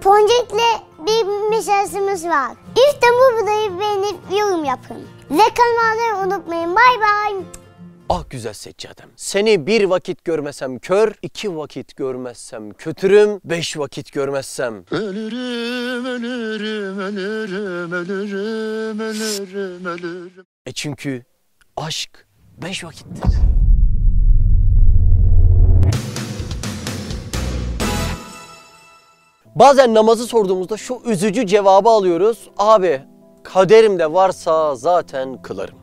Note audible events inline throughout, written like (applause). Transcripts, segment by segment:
Poncet'le bir mesajımız var. İşte bu videoyu beğenip yorum yapın. Ve kanalıma unutmayın. Bay bay. Ah güzel seccadem. Seni bir vakit görmesem kör, iki vakit görmezsem kötürüm, beş vakit görmezsem. Ölürüm, ölürüm, ölürüm, ölürüm, ölürüm, ölürüm. E çünkü aşk beş vakittir. Bazen namazı sorduğumuzda şu üzücü cevabı alıyoruz. Abi kaderimde varsa zaten kılarım.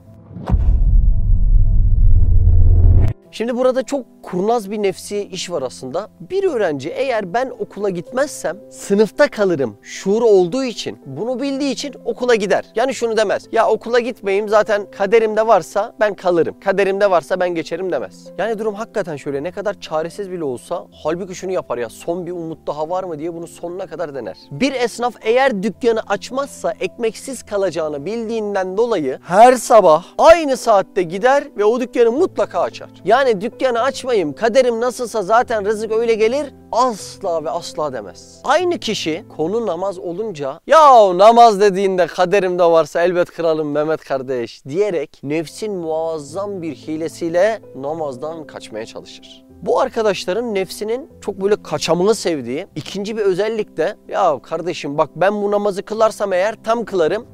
Şimdi burada çok kurnaz bir nefsi iş var aslında. Bir öğrenci eğer ben okula gitmezsem sınıfta kalırım şuuru olduğu için bunu bildiği için okula gider. Yani şunu demez. Ya okula gitmeyeyim zaten kaderimde varsa ben kalırım. Kaderimde varsa ben geçerim demez. Yani durum hakikaten şöyle ne kadar çaresiz bile olsa halbuki şunu yapar ya son bir umut daha var mı diye bunu sonuna kadar dener. Bir esnaf eğer dükkanı açmazsa ekmeksiz kalacağını bildiğinden dolayı her sabah aynı saatte gider ve o dükkanı mutlaka açar. Yani dükkanı açmayayım kaderim nasılsa zaten rızık öyle gelir asla ve asla demez. Aynı kişi konu namaz olunca ya namaz dediğinde kaderimde varsa elbet kralım Mehmet kardeş diyerek nefsin muazzam bir hilesiyle namazdan kaçmaya çalışır. Bu arkadaşların nefsinin çok böyle kaçamını sevdiği ikinci bir özellik de ya kardeşim bak ben bu namazı kılarsam eğer tam kılarım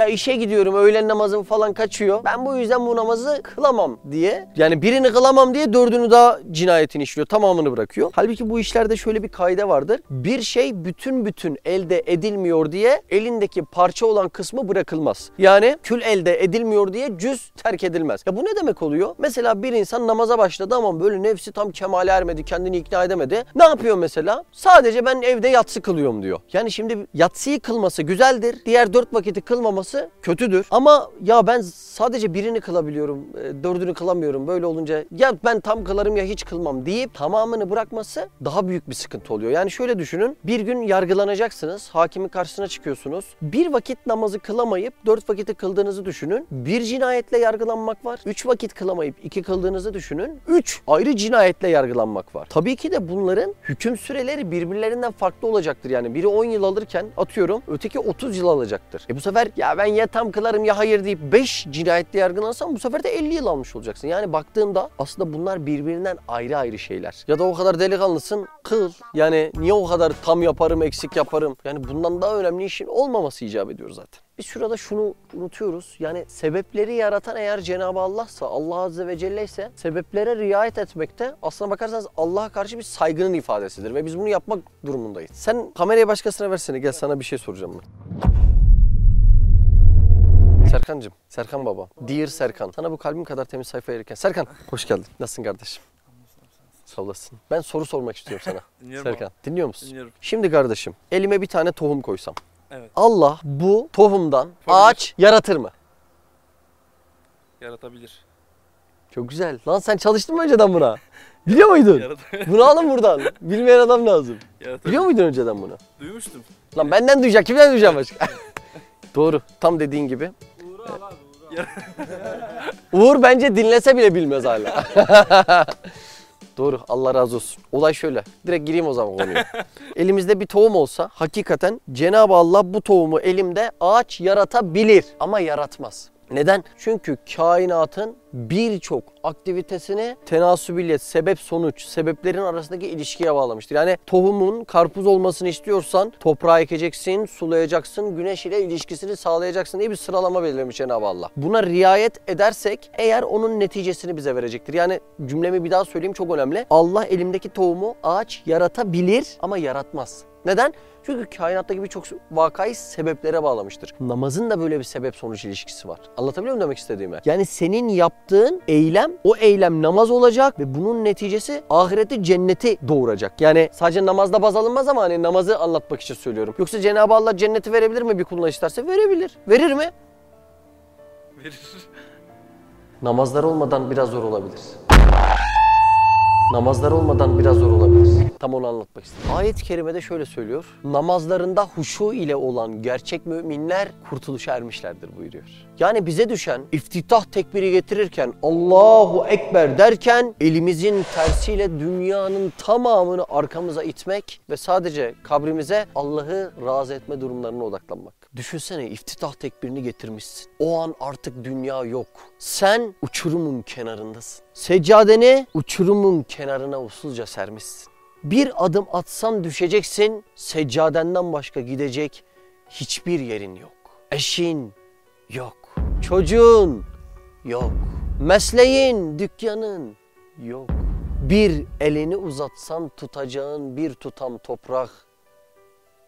ya işe gidiyorum öğlen namazım falan kaçıyor. Ben bu yüzden bu namazı kılamam diye. Yani birini kılamam diye dördünü daha cinayetini işliyor. Tamamını bırakıyor. Halbuki bu işlerde şöyle bir kaide vardır. Bir şey bütün bütün elde edilmiyor diye elindeki parça olan kısmı bırakılmaz. Yani kül elde edilmiyor diye cüz terk edilmez. Ya bu ne demek oluyor? Mesela bir insan namaza başladı ama böyle nefsi tam kemale ermedi, kendini ikna edemedi. Ne yapıyor mesela? Sadece ben evde yatsı kılıyorum diyor. Yani şimdi yatsıyı kılması güzeldir. Diğer dört vakiti kılmaması kötüdür. Ama ya ben sadece birini kılabiliyorum, e, dördünü kılamıyorum. Böyle olunca ya ben tam kılarım ya hiç kılmam deyip tamamını bırakması daha büyük bir sıkıntı oluyor. Yani şöyle düşünün. Bir gün yargılanacaksınız. Hakimin karşısına çıkıyorsunuz. Bir vakit namazı kılamayıp dört vakiti kıldığınızı düşünün. Bir cinayetle yargılanmak var. Üç vakit kılamayıp iki kıldığınızı düşünün. Üç ayrı cinayetle yargılanmak var. Tabii ki de bunların hüküm süreleri birbirlerinden farklı olacaktır. Yani biri 10 yıl alırken atıyorum öteki 30 yıl alacaktır. E bu sefer ya ben ya tam kılarım ya hayır deyip 5 cinayetle yargılansam bu sefer de 50 yıl almış olacaksın. Yani baktığında aslında bunlar birbirinden ayrı ayrı şeyler. Ya da o kadar delikanlısın kıl. Yani niye o kadar tam yaparım eksik yaparım. Yani bundan daha önemli işin olmaması icap ediyor zaten. Biz şurada şunu unutuyoruz. Yani sebepleri yaratan eğer Cenab-ı Allah'sa, Allah Azze ve Celle ise sebeplere riayet etmekte aslına bakarsanız Allah'a karşı bir saygının ifadesidir. Ve biz bunu yapmak durumundayız. Sen kamerayı başkasına versene gel sana bir şey soracağım ben. Serkancığım, Serkan baba. Dear Serkan. Sana bu kalbim kadar temiz sayfa verirken. Serkan, hoş geldin. Nasılsın kardeşim? Sağ olasın. Ben soru sormak istiyorum sana. (laughs) Dinliyorum Serkan, dinliyor musun? Dinliyorum. Şimdi kardeşim, elime bir tane tohum koysam. Evet. Allah bu tohumdan Yapabilir. ağaç yaratır mı? Yaratabilir. Çok güzel. Lan sen çalıştın mı önceden buna? (laughs) Biliyor muydun? (laughs) Bunu alın buradan. Bilmeyen adam lazım. Yaratabilir. Biliyor muydun önceden bunu? Duymuştum. Lan benden duyacak, kimden duyacağım başka? Doğru. Tam dediğin gibi. Uğur bence dinlese bile bilmez hala. (laughs) Doğru. Allah razı olsun. Olay şöyle. Direkt gireyim o zaman konuya. (laughs) Elimizde bir tohum olsa hakikaten Cenab-ı Allah bu tohumu elimde ağaç yaratabilir ama yaratmaz. Neden? Çünkü kainatın birçok aktivitesini tenasübiyet, sebep sonuç, sebeplerin arasındaki ilişkiye bağlamıştır. Yani tohumun karpuz olmasını istiyorsan toprağa ekeceksin, sulayacaksın, güneş ile ilişkisini sağlayacaksın diye bir sıralama belirlemiş Cenab-ı Allah. Buna riayet edersek eğer onun neticesini bize verecektir. Yani cümlemi bir daha söyleyeyim çok önemli. Allah elimdeki tohumu ağaç yaratabilir ama yaratmaz. Neden? Çünkü kainattaki birçok vakayı sebeplere bağlamıştır. Namazın da böyle bir sebep sonuç ilişkisi var. Anlatabiliyor muyum demek istediğimi? Yani senin yaptığın eylem o eylem namaz olacak ve bunun neticesi ahireti cenneti doğuracak. Yani sadece namazda baz alınmaz ama hani namazı anlatmak için söylüyorum. Yoksa Cenab-ı Allah cenneti verebilir mi bir kuluna isterse? Verebilir. Verir mi? Verir. Namazlar olmadan biraz zor olabilir. Namazlar olmadan biraz zor olabilir. Tam onu anlatmak istedim. Ayet-i kerimede şöyle söylüyor. Namazlarında huşu ile olan gerçek müminler kurtuluşa ermişlerdir buyuruyor. Yani bize düşen iftitah tekbiri getirirken Allahu Ekber derken elimizin tersiyle dünyanın tamamını arkamıza itmek ve sadece kabrimize Allah'ı razı etme durumlarına odaklanmak. Düşünsene iftitah tekbirini getirmişsin. O an artık dünya yok. Sen uçurumun kenarındasın. Seccadeni uçurumun kenarına usulca sermişsin. Bir adım atsan düşeceksin. Seccadenden başka gidecek hiçbir yerin yok. Eşin yok. Çocuğun yok. Mesleğin, dükkanın yok. Bir elini uzatsan tutacağın bir tutam toprak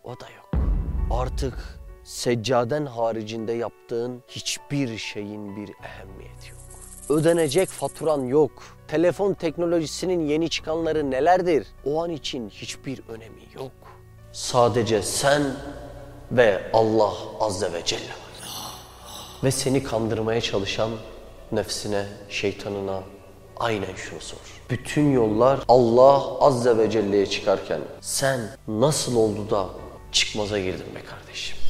o da yok. Artık seccaden haricinde yaptığın hiçbir şeyin bir ehemmiyeti yok. Ödenecek faturan yok. Telefon teknolojisinin yeni çıkanları nelerdir? O an için hiçbir önemi yok. Sadece sen ve Allah Azze ve Celle. Ve seni kandırmaya çalışan nefsine, şeytanına aynen şunu sor. Bütün yollar Allah Azze ve Celle'ye çıkarken sen nasıl oldu da çıkmaza girdin be kardeşim?